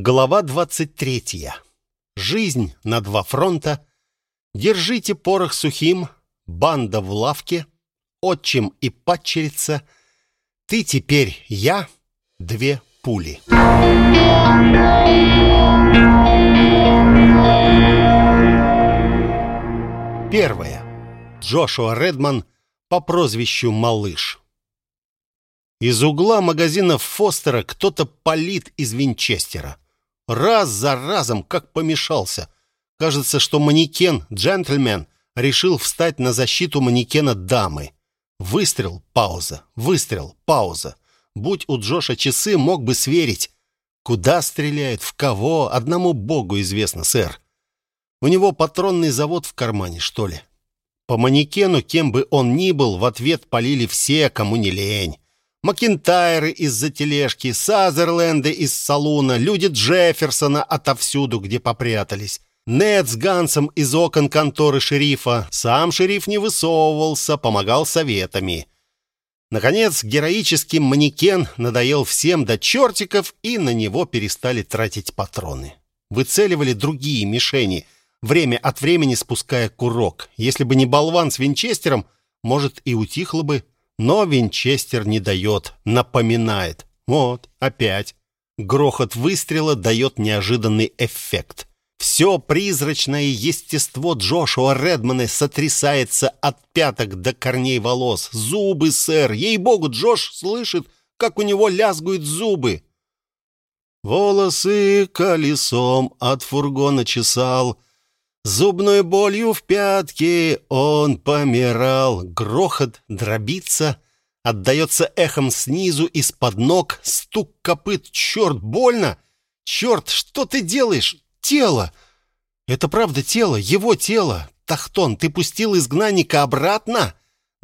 Глава 23. Жизнь на два фронта. Держите порох сухим. Банда в лавке. Отчим и падчерица. Ты теперь я. Две пули. Первое. Джошуа Редман по прозвищу Малыш. Из угла магазина Фостера кто-то палит из винчестера. Раз за разом, как помешался. Кажется, что манекен, джентльмен, решил встать на защиту манекена дамы. Выстрел, пауза, выстрел, пауза. Будь у Джоша часы, мог бы сверить. Куда стреляет, в кого, одному богу известно, сэр. У него патронный завод в кармане, что ли? По манекену, кем бы он ни был, в ответ полили все, кому не лень. Макинтайры из-за тележки, Сазерленды из салуна, люди Джефферсона отовсюду, где попрятались. Нед с Гансом из окон конторы шерифа. Сам шериф не высовывался, помогал советами. Наконец, героический манекен надоел всем до чертиков, и на него перестали тратить патроны. Выцеливали другие мишени, время от времени спуская курок. Если бы не болван с винчестером, может, и утихло бы. Но Винчестер не дает, напоминает. Вот, опять. Грохот выстрела дает неожиданный эффект. Все призрачное естество Джошуа Редмана сотрясается от пяток до корней волос. Зубы, сэр. Ей-богу, Джош слышит, как у него лязгают зубы. Волосы колесом от фургона чесал. Зубной болью в пятке он помирал. Грохот дробится, отдается эхом снизу, из-под ног, стук копыт. Черт, больно! Черт, что ты делаешь? Тело! Это правда тело, его тело. Тахтон, ты пустил изгнанника обратно?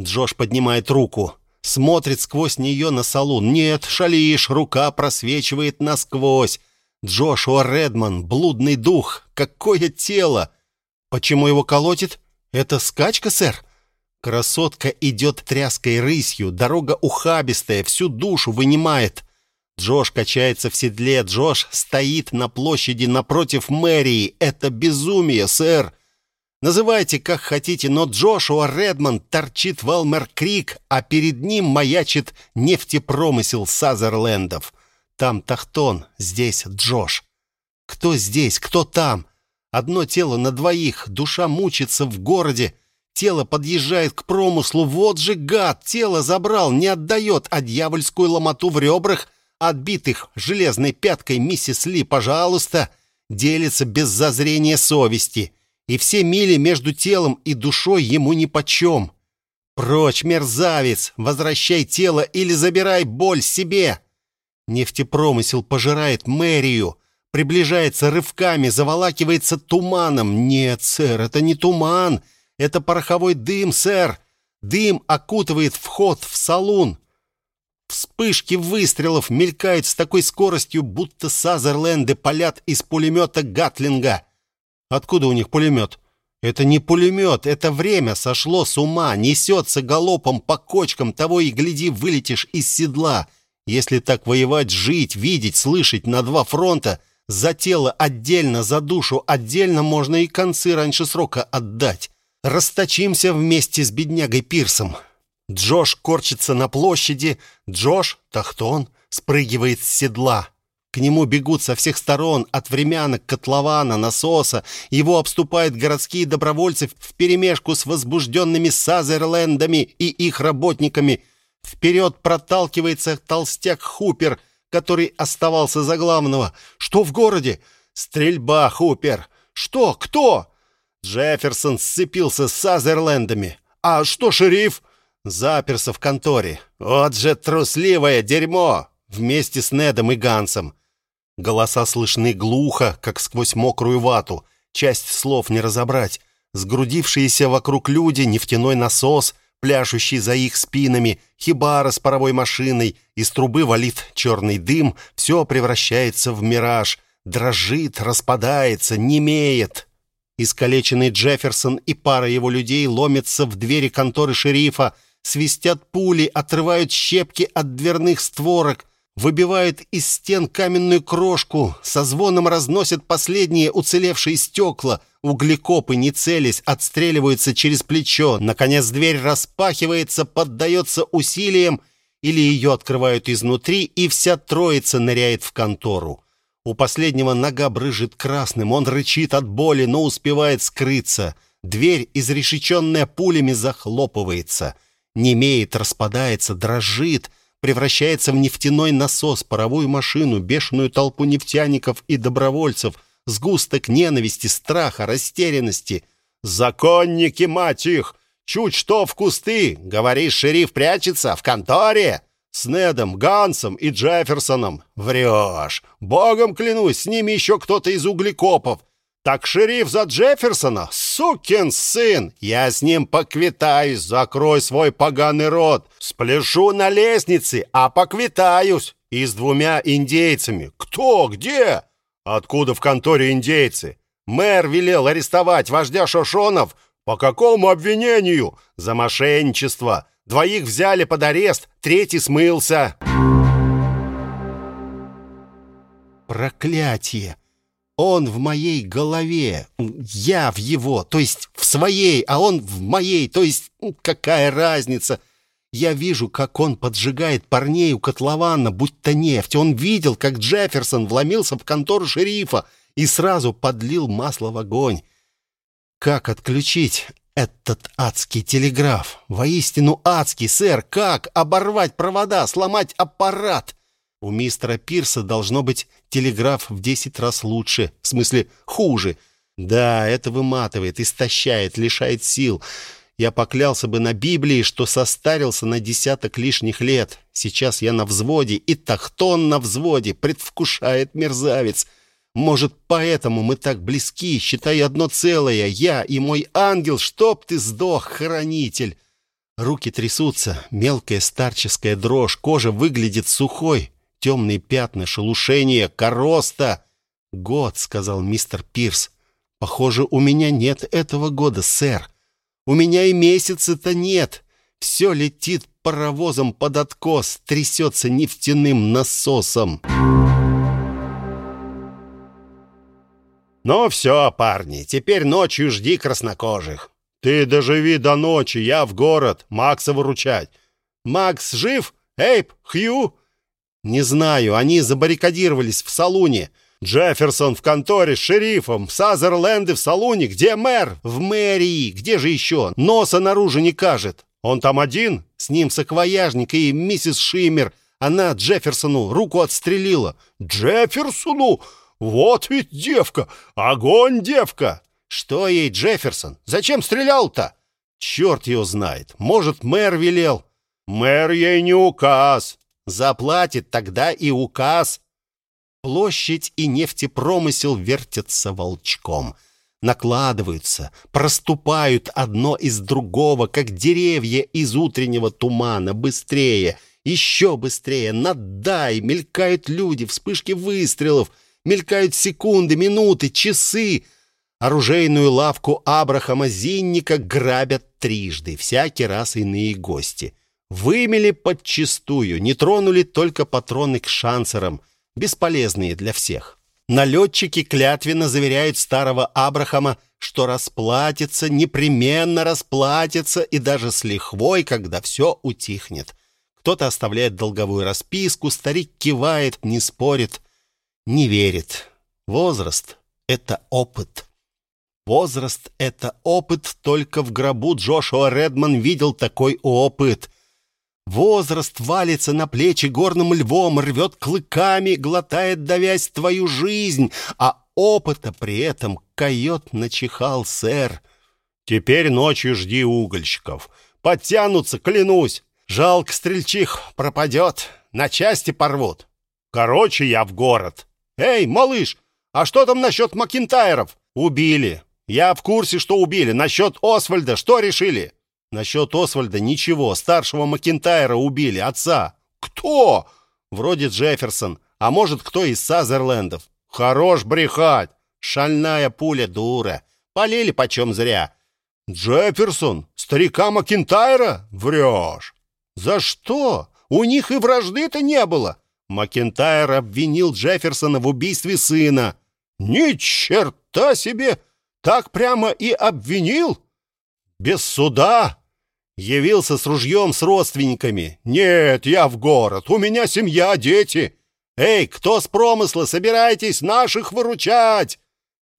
Джош поднимает руку, смотрит сквозь нее на салон. Нет, шалишь, рука просвечивает насквозь. Джошуа Редман, блудный дух, какое тело! Почему его колотит? Это скачка, сэр? Красотка идет тряской рысью, дорога ухабистая, всю душу вынимает. Джош качается в седле, Джош стоит на площади напротив мэрии. Это безумие, сэр. Называйте как хотите, но Джошуа Редман торчит в Элмер-Крик, а перед ним маячит нефтепромысел Сазерлендов. Там Тахтон, здесь Джош. Кто здесь, кто там? Одно тело на двоих, душа мучится в городе. Тело подъезжает к промыслу. Вот же гад, тело забрал, не отдает, а дьявольскую ломоту в ребрах, отбитых железной пяткой миссис Ли, пожалуйста, делится без зазрения совести. И все мили между телом и душой ему нипочем. Прочь, мерзавец, возвращай тело или забирай боль себе. Нефтепромысел пожирает мэрию, приближается рывками, заволакивается туманом. Нет, сэр, это не туман, это пороховой дым, сэр. Дым окутывает вход в салун. Вспышки выстрелов мелькают с такой скоростью, будто Сазерленды палят из пулемета Гатлинга. Откуда у них пулемет? Это не пулемет, это время сошло с ума, несется галопом по кочкам, того и гляди, вылетишь из седла. Если так воевать, жить, видеть, слышать на два фронта — за тело отдельно, за душу отдельно можно и концы раньше срока отдать. Расточимся вместе с беднягой Пирсом. Джош корчится на площади, Джош, Тахтон, спрыгивает с седла. К нему бегут со всех сторон, от времянок, котлована, насоса. Его обступают городские добровольцы вперемешку с возбужденными Сазерлендами и их работниками. Вперед проталкивается толстяк Хупер — который оставался за главного. Что в городе? Стрельба, Хупер. Что? Кто? Джефферсон сцепился с Сазерлендами. А что шериф? Заперся в конторе. Вот же трусливое дерьмо! Вместе с Недом и Гансом. Голоса слышны глухо, как сквозь мокрую вату. Часть слов не разобрать. Сгрудившиеся вокруг люди, нефтяной насос — пляшущий за их спинами, хибара с паровой машиной, из трубы валит черный дым, все превращается в мираж, дрожит, распадается, немеет. Искалеченный Джефферсон и пара его людей ломятся в двери конторы шерифа, свистят пули, отрывают щепки от дверных створок. Выбивают из стен каменную крошку, со звоном разносят последние уцелевшие стекла, углекопы, не целясь, отстреливаются через плечо. Наконец дверь распахивается, поддается усилиям, или ее открывают изнутри, и вся троица ныряет в контору. У последнего нога брыжет красным, он рычит от боли, но успевает скрыться. Дверь, изрешеченная пулями, захлопывается. Немеет, распадается, дрожит — превращается в нефтяной насос, паровую машину, бешеную толпу нефтяников и добровольцев, сгусток ненависти, страха, растерянности. «Законники, мать их! Чуть что в кусты! Говоришь, шериф прячется в конторе!» С Недом, Гансом и Джефферсоном. Врешь. Богом клянусь, с ними еще кто-то из углекопов. Так шериф за Джефферсона? Сукин сын! Я с ним поквитаюсь, закрой свой поганый рот. Спляшу на лестнице, а поквитаюсь. И с двумя индейцами. Кто? Где? Откуда в конторе индейцы? Мэр велел арестовать вождя Шошонов. По какому обвинению? За мошенничество. Двоих взяли под арест, третий смылся. Проклятие! Он в моей голове, я в его, то есть в своей, а он в моей, то есть какая разница? Я вижу, как он поджигает парней у котлована, будь то нефть. Он видел, как Джефферсон вломился в контору шерифа и сразу подлил масло в огонь. Как отключить этот адский телеграф? Воистину адский, сэр. Как оборвать провода, сломать аппарат? У мистера Пирса должно быть телеграф в десять раз лучше, в смысле хуже. Да, это выматывает, истощает, лишает сил. Я поклялся бы на Библии, что состарился на десяток лишних лет. Сейчас я на взводе, и Тахтон на взводе, предвкушает мерзавец. Может, поэтому мы так близки, считай одно целое, я и мой ангел, чтоб ты сдох, хранитель. Руки трясутся, мелкая старческая дрожь, кожа выглядит сухой, темные пятна, шелушение, короста. «Год», — сказал мистер Пирс. «Похоже, у меня нет этого года, сэр. У меня и месяца-то нет. Все летит паровозом под откос, трясется нефтяным насосом». «Ну все, парни, теперь ночью жди краснокожих. Ты доживи до ночи, я в город, Макса выручать. Макс жив? Эйп, Хью?» «Не знаю, они забаррикадировались в салуне. Джефферсон в конторе с шерифом, Сазерленды в салуне. Где мэр? В мэрии. Где же еще? Носа наружу не кажет. Он там один? С ним саквояжник и миссис Шиммер. Она Джефферсону руку отстрелила. Джефферсону? Вот ведь девка! Огонь, девка! Что ей Джефферсон? Зачем стрелял-то? Черт его знает. Может, мэр велел. Мэр ей не указ. Заплатит тогда и указ. Площадь и нефтепромысел вертятся волчком. Накладываются, проступают одно из другого, как деревья из утреннего тумана. Быстрее, еще быстрее, надай, мелькают люди, вспышки выстрелов, мелькают секунды, минуты, часы. Оружейную лавку Абрахама Зинника грабят трижды, всякий раз иные гости — Вымели подчистую, не тронули только патроны к шансерам, бесполезные для всех. Налетчики клятвенно заверяют старого Абрахама, что расплатится, непременно расплатится и даже с лихвой, когда все утихнет. Кто-то оставляет долговую расписку, старик кивает, не спорит, не верит. Возраст — это опыт. Возраст — это опыт, только в гробу Джошуа Редман видел такой опыт. Возраст валится на плечи горным львом, рвет клыками, глотает, давясь твою жизнь, а опыта при этом койот начихал, сэр. Теперь ночью жди угольщиков. Подтянутся, клянусь. Жалко, стрельчих пропадет, на части порвут. Короче, я в город. Эй, малыш, а что там насчет Макинтайров? Убили. Я в курсе, что убили. Насчет Освальда что решили? Насчет Освальда ничего. Старшего Макинтайра убили, отца. Кто? Вроде Джефферсон. А может, кто из Сазерлендов. Хорош брехать. Шальная пуля, дура. Полили почем зря. Джефферсон? Старика Макинтайра? Врешь. За что? У них и вражды-то не было. Макентайр обвинил Джефферсона в убийстве сына. Ни черта себе! Так прямо и обвинил? Без суда? Явился с ружьем с родственниками. Нет, я в город, у меня семья, дети. Эй, кто с промысла, собирайтесь наших выручать!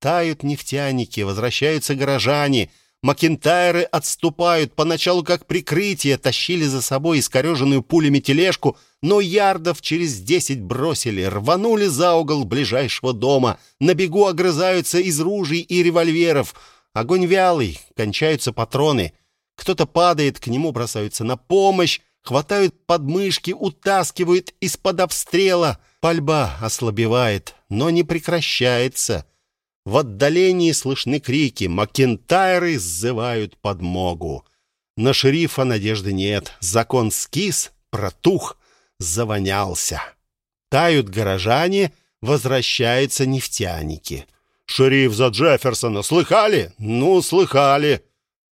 Тают нефтяники, возвращаются горожане — Макентайры отступают, поначалу как прикрытие, тащили за собой искореженную пулями тележку, но ярдов через десять бросили, рванули за угол ближайшего дома, на бегу огрызаются из ружей и револьверов. Огонь вялый, кончаются патроны. Кто-то падает, к нему бросаются на помощь, хватают подмышки, утаскивают из-под обстрела. Пальба ослабевает, но не прекращается. В отдалении слышны крики. Макентайры сзывают подмогу. На шерифа надежды нет. Закон скис, протух, завонялся. Тают горожане, возвращаются нефтяники. «Шериф за Джефферсона, слыхали?» «Ну, слыхали».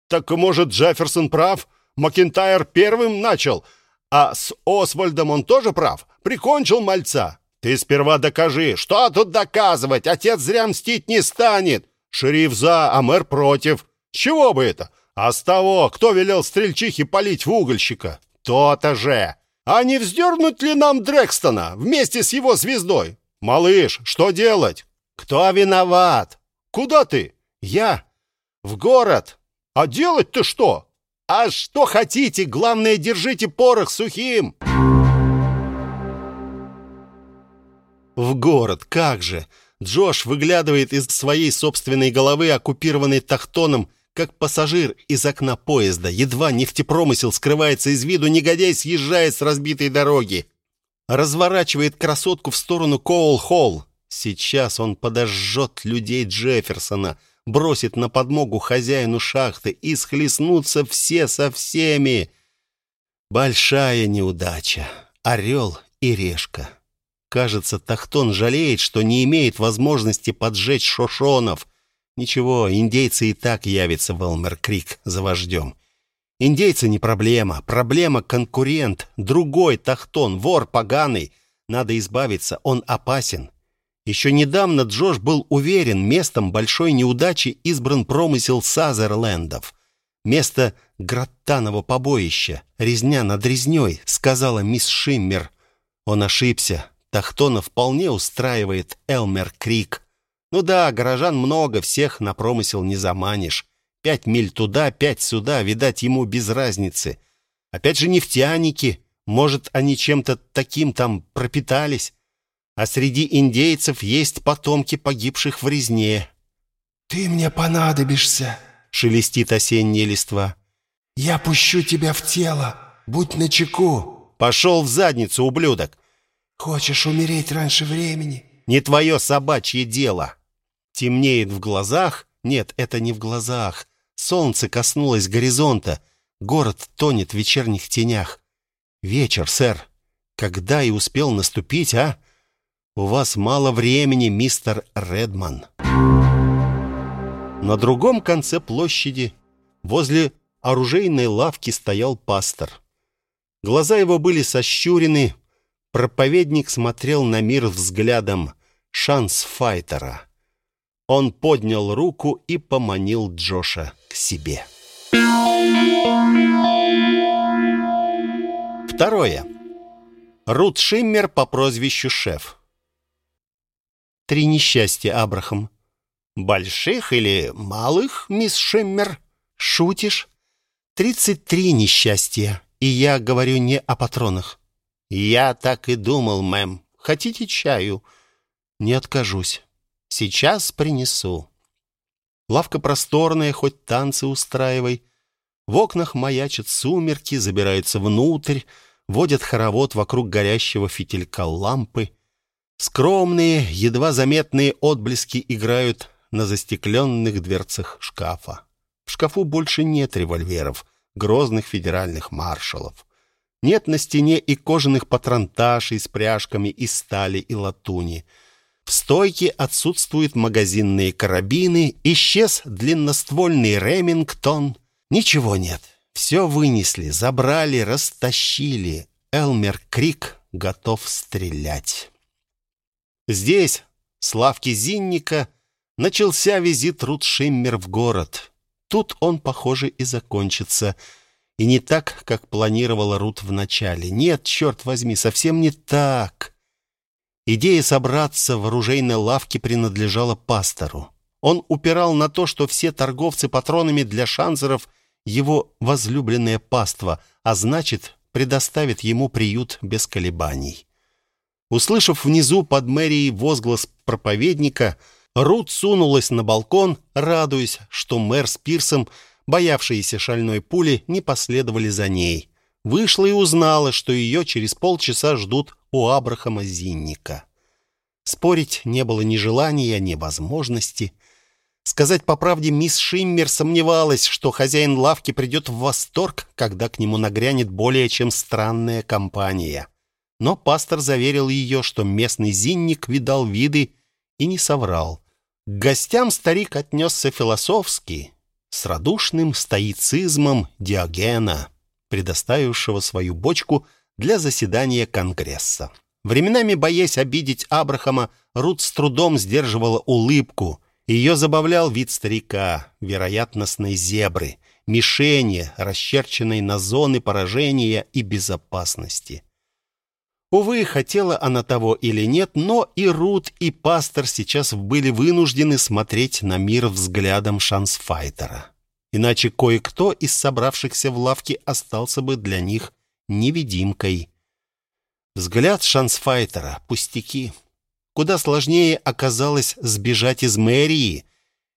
«Так, может, Джефферсон прав? Макентайр первым начал, а с Освальдом он тоже прав? Прикончил мальца?» Ты сперва докажи. Что тут доказывать? Отец зря мстить не станет. Шериф за, а мэр против. чего бы это? А с того, кто велел стрельчихе полить в угольщика? То-то же. А не вздернуть ли нам Дрекстона вместе с его звездой? Малыш, что делать? Кто виноват? Куда ты? Я. В город. А делать-то что? А что хотите? Главное, держите порох сухим. В город, как же! Джош выглядывает из своей собственной головы, оккупированной тахтоном, как пассажир из окна поезда. Едва нефтепромысел скрывается из виду, негодяй съезжает с разбитой дороги. Разворачивает красотку в сторону Коул-Холл. Сейчас он подожжет людей Джефферсона, бросит на подмогу хозяину шахты и схлестнутся все со всеми. Большая неудача. Орел и решка. Кажется, Тахтон жалеет, что не имеет возможности поджечь шошонов. Ничего, индейцы и так явятся в Элмер-Крик за вождем. Индейцы не проблема, проблема конкурент, другой Тахтон, вор поганый. Надо избавиться, он опасен. Еще недавно Джош был уверен, местом большой неудачи избран промысел Сазерлендов. Место Граттанового побоища, резня над резней, сказала мисс Шиммер. Он ошибся. Тахтона вполне устраивает Элмер Крик. Ну да, горожан много, всех на промысел не заманишь. Пять миль туда, пять сюда, видать, ему без разницы. Опять же нефтяники, может, они чем-то таким там пропитались. А среди индейцев есть потомки погибших в резне. «Ты мне понадобишься», — шелестит осенняя листва. «Я пущу тебя в тело, будь начеку». «Пошел в задницу, ублюдок!» Хочешь умереть раньше времени? Не твое собачье дело. Темнеет в глазах? Нет, это не в глазах. Солнце коснулось горизонта. Город тонет в вечерних тенях. Вечер, сэр. Когда и успел наступить, а? У вас мало времени, мистер Редман. На другом конце площади, возле оружейной лавки, стоял пастор. Глаза его были сощурены, Проповедник смотрел на мир взглядом шанс-файтера. Он поднял руку и поманил Джоша к себе. Второе. Рут Шиммер по прозвищу Шеф. Три несчастья, Абрахам. Больших или малых, мисс Шиммер? Шутишь? Тридцать три несчастья, и я говорю не о патронах. «Я так и думал, мэм. Хотите чаю?» «Не откажусь. Сейчас принесу». Лавка просторная, хоть танцы устраивай. В окнах маячат сумерки, забираются внутрь, водят хоровод вокруг горящего фитилька лампы. Скромные, едва заметные отблески играют на застекленных дверцах шкафа. В шкафу больше нет револьверов, грозных федеральных маршалов. Нет на стене и кожаных патронташей с пряжками из стали и латуни. В стойке отсутствуют магазинные карабины, исчез длинноствольный Ремингтон. Ничего нет. Все вынесли, забрали, растащили. Элмер Крик — готов стрелять. Здесь, с лавки Зинника, начался визит Рут Шиммер в город. Тут он, похоже, и закончится. И не так, как планировала Рут вначале. Нет, черт возьми, совсем не так. Идея собраться в оружейной лавке принадлежала пастору. Он упирал на то, что все торговцы патронами для шанзеров – его возлюбленное паство, а значит, предоставит ему приют без колебаний. Услышав внизу под мэрией возглас проповедника, Рут сунулась на балкон, радуясь, что мэр с Пирсом, боявшиеся шальной пули, не последовали за ней. Вышла и узнала, что ее через полчаса ждут у Абрахама Зинника. Спорить не было ни желания, ни возможности. Сказать по правде, мисс Шиммер сомневалась, что хозяин лавки придет в восторг, когда к нему нагрянет более чем странная компания. Но пастор заверил ее, что местный зинник видал виды и не соврал. К гостям старик отнесся философски, с радушным стоицизмом Диогена, предоставившего свою бочку для заседания Конгресса. Временами, боясь обидеть Абрахама, Рут с трудом сдерживала улыбку – ее забавлял вид старика, вероятностной зебры, мишени, расчерченной на зоны поражения и безопасности. Увы, хотела она того или нет, но и Рут, и пастор сейчас были вынуждены смотреть на мир взглядом шансфайтера. Иначе кое-кто из собравшихся в лавке остался бы для них невидимкой. Взгляд шансфайтера — пустяки — Куда сложнее оказалось сбежать из мэрии.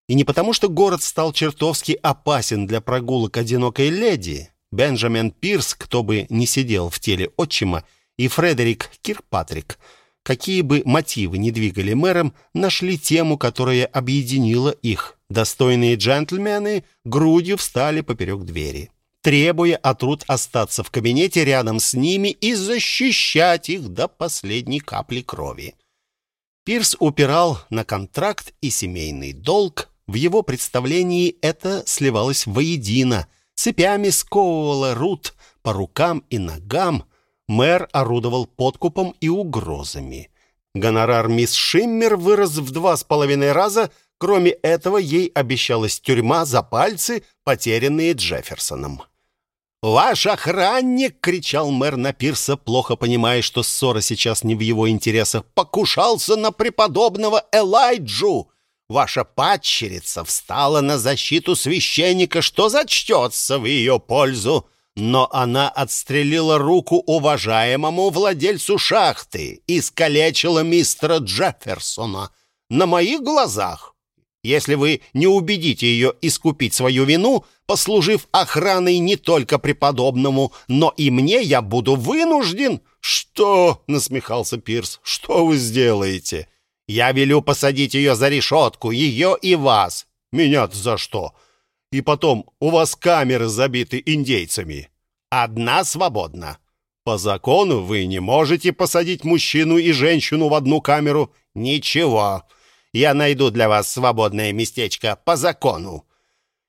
И не потому, что город стал чертовски опасен для прогулок одинокой леди. Бенджамин Пирс, кто бы не сидел в теле отчима, и Фредерик Киркпатрик, какие бы мотивы не двигали мэром, нашли тему, которая объединила их. Достойные джентльмены грудью встали поперек двери требуя от Рут остаться в кабинете рядом с ними и защищать их до последней капли крови. Пирс упирал на контракт и семейный долг. В его представлении это сливалось воедино. Цепями сковывала Рут по рукам и ногам. Мэр орудовал подкупом и угрозами. Гонорар мисс Шиммер вырос в два с половиной раза. Кроме этого, ей обещалась тюрьма за пальцы, потерянные Джефферсоном. «Ваш охранник!» — кричал мэр на пирса, плохо понимая, что ссора сейчас не в его интересах. «Покушался на преподобного Элайджу! Ваша падчерица встала на защиту священника, что зачтется в ее пользу!» Но она отстрелила руку уважаемому владельцу шахты и искалечила мистера Джефферсона на моих глазах. Если вы не убедите ее искупить свою вину, послужив охраной не только преподобному, но и мне, я буду вынужден...» «Что?» — насмехался Пирс. «Что вы сделаете?» «Я велю посадить ее за решетку, ее и вас». «Меня-то за что?» «И потом, у вас камеры забиты индейцами». «Одна свободна». «По закону вы не можете посадить мужчину и женщину в одну камеру». «Ничего». Я найду для вас свободное местечко по закону».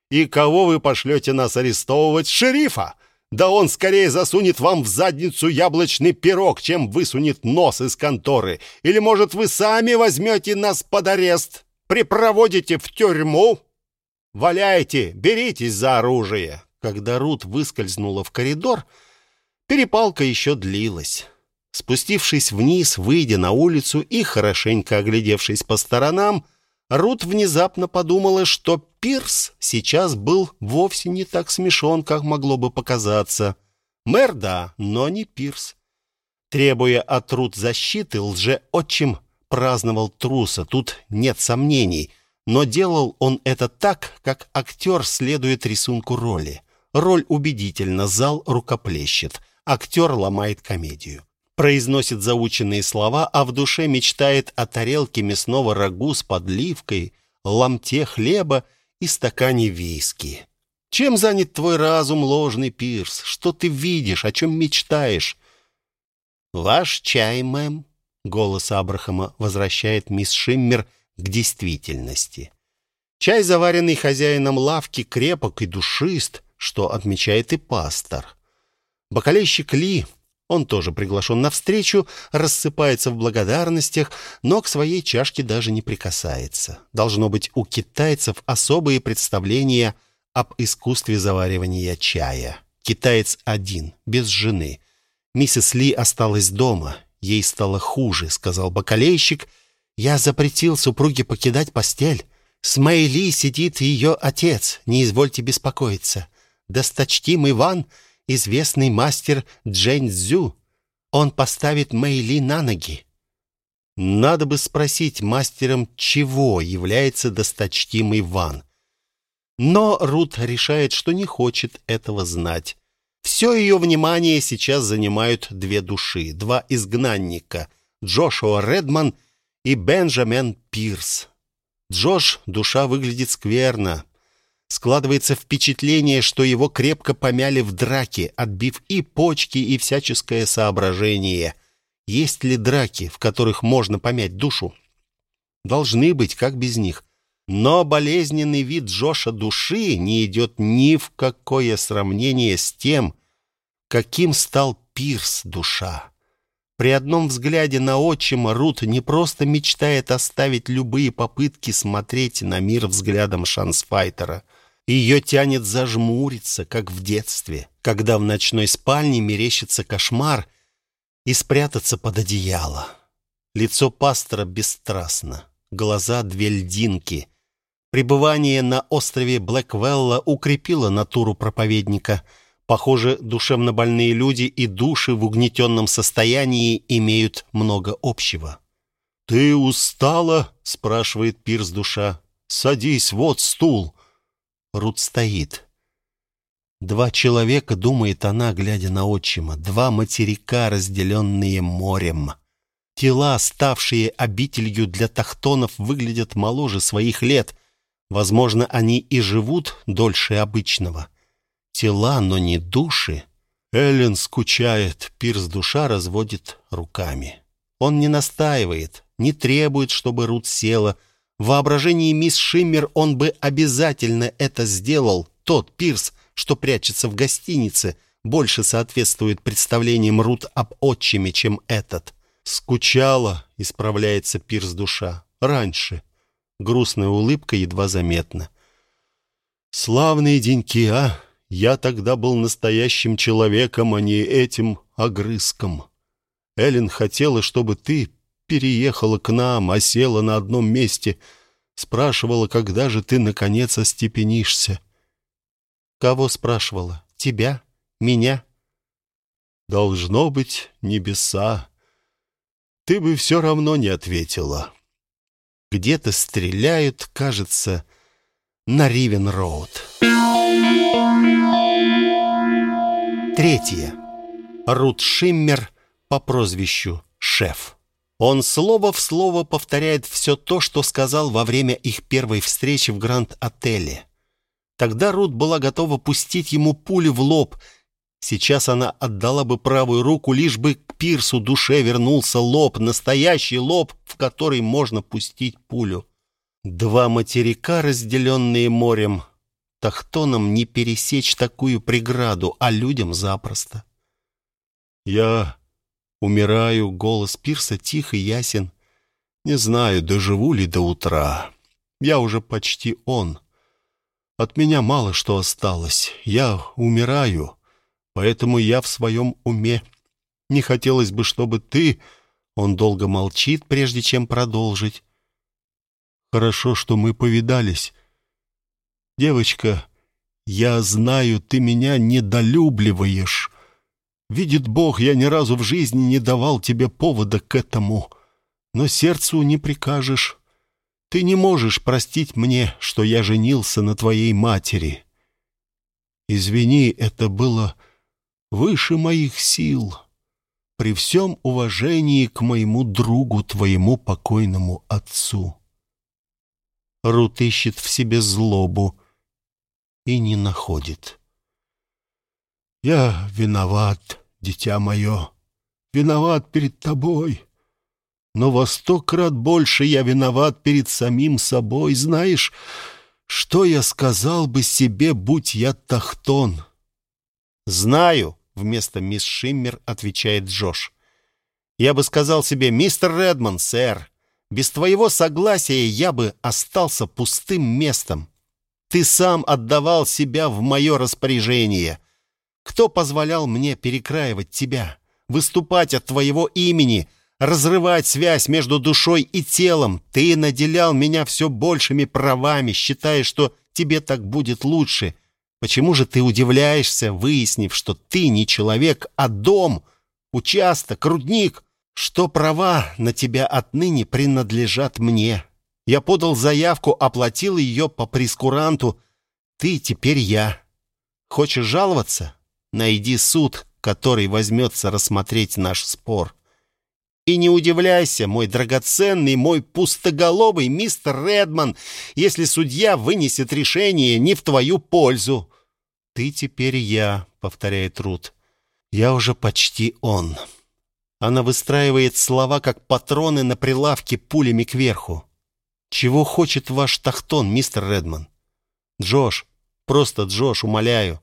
«И кого вы пошлете нас арестовывать? Шерифа? Да он скорее засунет вам в задницу яблочный пирог, чем высунет нос из конторы. Или, может, вы сами возьмете нас под арест, припроводите в тюрьму? Валяйте, беритесь за оружие». Когда Рут выскользнула в коридор, перепалка еще длилась. Спустившись вниз, выйдя на улицу и хорошенько оглядевшись по сторонам, Рут внезапно подумала, что Пирс сейчас был вовсе не так смешон, как могло бы показаться. Мэр, да, но не Пирс. Требуя от Рут защиты, лже-отчим праздновал труса, тут нет сомнений. Но делал он это так, как актер следует рисунку роли. Роль убедительна, зал рукоплещет, актер ломает комедию произносит заученные слова, а в душе мечтает о тарелке мясного рагу с подливкой, ломте хлеба и стакане виски. Чем занят твой разум, ложный пирс? Что ты видишь, о чем мечтаешь? Ваш чай, мэм, голос Абрахама возвращает мисс Шиммер к действительности. Чай, заваренный хозяином лавки, крепок и душист, что отмечает и пастор. Бокалейщик Ли Он тоже приглашен на встречу, рассыпается в благодарностях, но к своей чашке даже не прикасается. Должно быть, у китайцев особые представления об искусстве заваривания чая. Китаец один, без жены. Миссис Ли осталась дома. Ей стало хуже, сказал бакалейщик. Я запретил супруге покидать постель. С Мэйли сидит ее отец, не извольте беспокоиться. Досточтимый Ван, известный мастер Джэнь Цзю. Он поставит Мэйли на ноги. Надо бы спросить мастером, чего является досточтимый Ван. Но Рут решает, что не хочет этого знать. Все ее внимание сейчас занимают две души, два изгнанника — Джошуа Редман и Бенджамен Пирс. Джош, душа выглядит скверно. Складывается впечатление, что его крепко помяли в драке, отбив и почки, и всяческое соображение. Есть ли драки, в которых можно помять душу? Должны быть, как без них. Но болезненный вид Джоша души не идет ни в какое сравнение с тем, каким стал Пирс душа. При одном взгляде на отчима Рут не просто мечтает оставить любые попытки смотреть на мир взглядом шансфайтера. Ее тянет зажмуриться, как в детстве, когда в ночной спальне мерещится кошмар, и спрятаться под одеяло. Лицо пастора бесстрастно, глаза две льдинки. Пребывание на острове Блэквелла укрепило натуру проповедника — Похоже, душевно больные люди и души в угнетенном состоянии имеют много общего. «Ты устала?» — спрашивает Пирс душа. «Садись, вот стул». Рут стоит. Два человека, думает она, глядя на отчима. Два материка, разделенные морем. Тела, ставшие обителью для тахтонов, выглядят моложе своих лет. Возможно, они и живут дольше обычного. Тела, но не души. Эллен скучает, Пирс душа разводит руками. Он не настаивает, не требует, чтобы Рут села. В воображении мисс Шиммер он бы обязательно это сделал. Тот Пирс, что прячется в гостинице, больше соответствует представлениям Рут об отчиме, чем этот. «Скучала», — исправляется Пирс душа. «Раньше». Грустная улыбка едва заметна. «Славные деньки, а? Я тогда был настоящим человеком, а не этим огрызком. Эллен хотела, чтобы ты переехала к нам, а села на одном месте. Спрашивала, когда же ты, наконец, остепенишься. Кого спрашивала? Тебя? Меня? Должно быть, небеса. Ты бы все равно не ответила. Где-то стреляют, кажется, на Ривен-Роуд. Третье. Рут Шиммер по прозвищу Шеф. Он слово в слово повторяет все то, что сказал во время их первой встречи в Гранд-отеле. Тогда Рут была готова пустить ему пули в лоб. Сейчас она отдала бы правую руку, лишь бы к пирсу душе вернулся лоб, настоящий лоб, в который можно пустить пулю. Два материка, разделенные морем, Тахтонам не пересечь такую преграду, а людям запросто. «Я умираю», — голос Пирса тих и ясен. «Не знаю, доживу ли до утра. Я уже почти он. От меня мало что осталось. Я умираю, поэтому я в своем уме. Не хотелось бы, чтобы ты...» Он долго молчит, прежде чем продолжить. «Хорошо, что мы повидались. Девочка, я знаю, ты меня недолюбливаешь. Видит Бог, я ни разу в жизни не давал тебе повода к этому. Но сердцу не прикажешь. Ты не можешь простить мне, что я женился на твоей матери. Извини, это было выше моих сил. При всем уважении к моему другу, твоему покойному отцу. Рут ищет в себе злобу, и не находит. «Я виноват, дитя мое, виноват перед тобой, но во сто крат больше я виноват перед самим собой. Знаешь, что я сказал бы себе, будь я Тахтон?» «Знаю», вместо мисс Шиммер отвечает Джош. Я бы сказал себе, мистер Редман, сэр, без твоего согласия я бы остался пустым местом. Ты сам отдавал себя в мое распоряжение. Кто позволял мне перекраивать тебя, выступать от твоего имени, разрывать связь между душой и телом? Ты наделял меня все большими правами, считая, что тебе так будет лучше. Почему же ты удивляешься, выяснив, что ты не человек, а дом, участок, рудник, что права на тебя отныне принадлежат мне?» Я подал заявку, оплатил ее по прескуранту. Ты теперь я. Хочешь жаловаться? Найди суд, который возьмется рассмотреть наш спор. И не удивляйся, мой драгоценный, мой пустоголовый мистер Редман, если судья вынесет решение не в твою пользу. Ты теперь я, повторяет Рут. Я уже почти он. Она выстраивает слова, как патроны на прилавке пулями кверху. Чего хочет ваш Тахтон, мистер Редман? Джош, просто Джош, умоляю.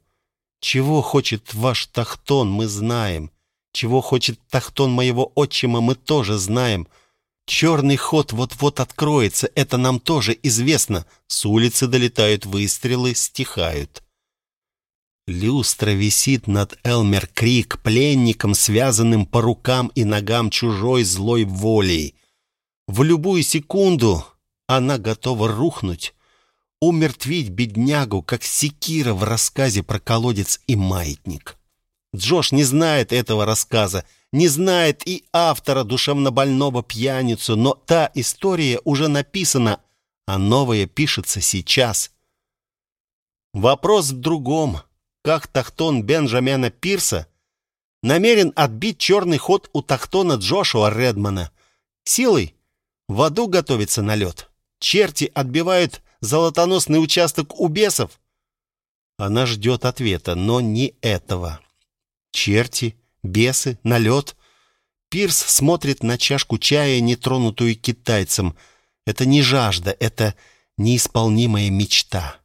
Чего хочет ваш Тахтон, мы знаем. Чего хочет Тахтон моего отчима, мы тоже знаем. Черный ход вот-вот откроется, это нам тоже известно. С улицы долетают выстрелы, стихают. Люстра висит над Элмер Крик, пленником, связанным по рукам и ногам чужой злой волей. В любую секунду она готова рухнуть, умертвить беднягу, как секира в рассказе про колодец и маятник. Джош не знает этого рассказа, не знает и автора душевнобольного пьяницу, но та история уже написана, а новая пишется сейчас. Вопрос в другом. Как Тахтон Бенджамина Пирса намерен отбить черный ход у Тахтона Джошуа Редмана? Силой? В аду готовится налет. Черти отбивают золотоносный участок у бесов? Она ждет ответа, но не этого. Черти, бесы, налет. Пирс смотрит на чашку чая, нетронутую китайцем. Это не жажда, это неисполнимая мечта.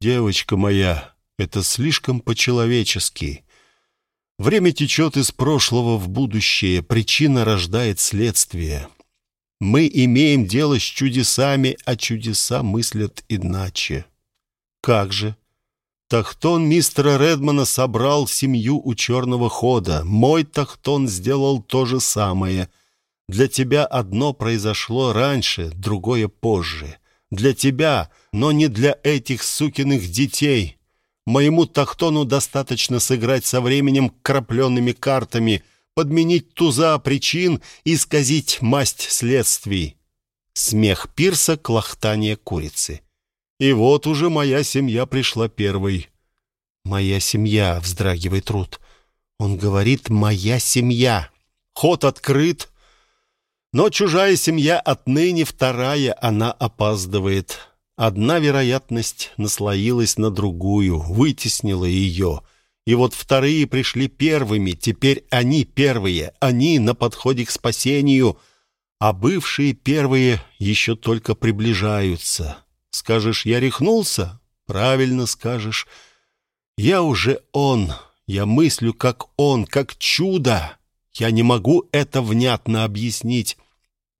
«Девочка моя, это слишком по-человечески. Время течет из прошлого в будущее, причина рождает следствие. Мы имеем дело с чудесами, а чудеса мыслят иначе. Как же? Тахтон мистера Редмана собрал семью у черного хода. Мой Тахтон сделал то же самое. Для тебя одно произошло раньше, другое позже. Для тебя, но не для этих сукиных детей. Моему Тахтону достаточно сыграть со временем крапленными картами — подменить туза причин, исказить масть следствий. Смех пирса, клохтание курицы. И вот уже моя семья пришла первой. «Моя семья», — вздрагивает Рут. Он говорит «моя семья». Ход открыт, но чужая семья отныне вторая, она опаздывает. Одна вероятность наслоилась на другую, вытеснила ее — и вот вторые пришли первыми, теперь они первые, они на подходе к спасению, а бывшие первые еще только приближаются. Скажешь, я рехнулся? Правильно скажешь. Я уже он, я мыслю как он, как чудо. Я не могу это внятно объяснить.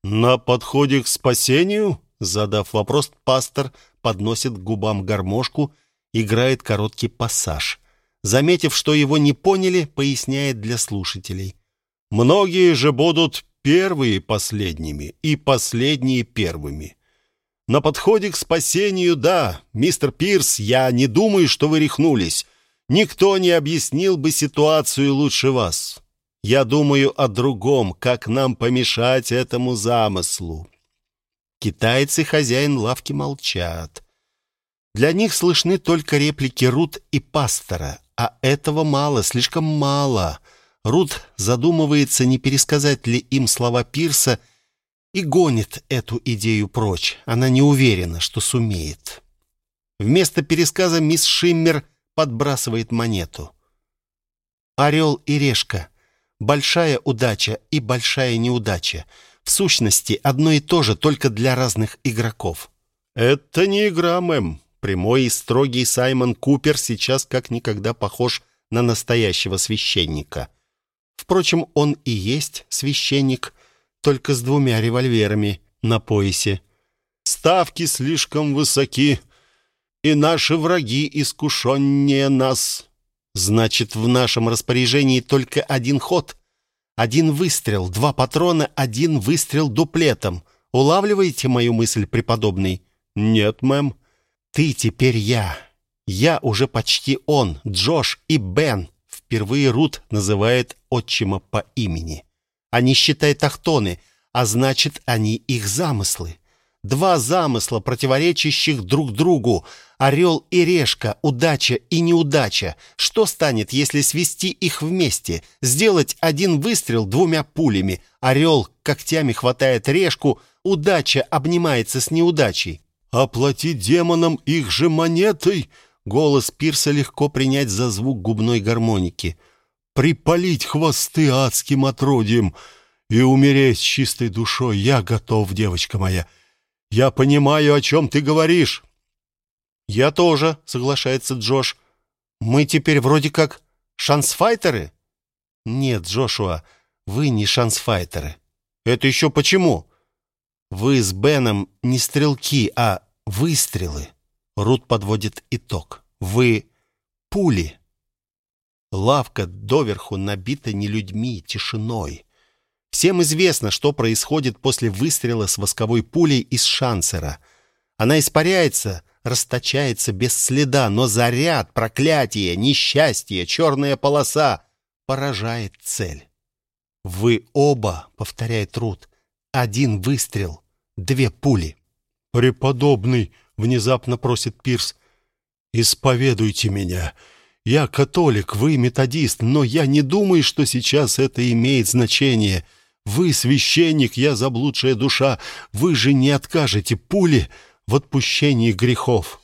На подходе к спасению? Задав вопрос, пастор подносит к губам гармошку, играет короткий пассаж — Заметив, что его не поняли, поясняет для слушателей. «Многие же будут первые последними и последние первыми. На подходе к спасению, да, мистер Пирс, я не думаю, что вы рехнулись. Никто не объяснил бы ситуацию лучше вас. Я думаю о другом, как нам помешать этому замыслу». Китайцы, хозяин лавки, молчат. Для них слышны только реплики Рут и пастора, а этого мало, слишком мало. Рут задумывается, не пересказать ли им слова Пирса, и гонит эту идею прочь. Она не уверена, что сумеет. Вместо пересказа мисс Шиммер подбрасывает монету. «Орел и решка. Большая удача и большая неудача. В сущности, одно и то же, только для разных игроков». «Это не игра, мэм. Прямой и строгий Саймон Купер сейчас как никогда похож на настоящего священника. Впрочем, он и есть священник, только с двумя револьверами на поясе. «Ставки слишком высоки, и наши враги искушеннее нас». «Значит, в нашем распоряжении только один ход. Один выстрел, два патрона, один выстрел дуплетом. Улавливаете мою мысль, преподобный?» «Нет, мэм». «Ты теперь я. Я уже почти он, Джош и Бен». Впервые Рут называет отчима по имени. Они считают ахтоны, а значит, они их замыслы. Два замысла, противоречащих друг другу. Орел и решка, удача и неудача. Что станет, если свести их вместе? Сделать один выстрел двумя пулями. Орел когтями хватает решку, удача обнимается с неудачей. «Оплатить демонам их же монетой!» Голос Пирса легко принять за звук губной гармоники. «Припалить хвосты адским отродьем и умереть с чистой душой. Я готов, девочка моя. Я понимаю, о чем ты говоришь». «Я тоже», — соглашается Джош. «Мы теперь вроде как шансфайтеры?» «Нет, Джошуа, вы не шансфайтеры». «Это еще почему?» «Вы с Беном не стрелки, а выстрелы». Рут подводит итог. «Вы пули». Лавка доверху набита не людьми, тишиной. Всем известно, что происходит после выстрела с восковой пулей из шансера. Она испаряется, расточается без следа, но заряд, проклятие, несчастье, черная полоса поражает цель. «Вы оба», — повторяет Рут, — «один выстрел, две пули». «Преподобный», — внезапно просит Пирс, — «исповедуйте меня». Я католик, вы методист, но я не думаю, что сейчас это имеет значение. Вы священник, я заблудшая душа. Вы же не откажете пуле в отпущении грехов.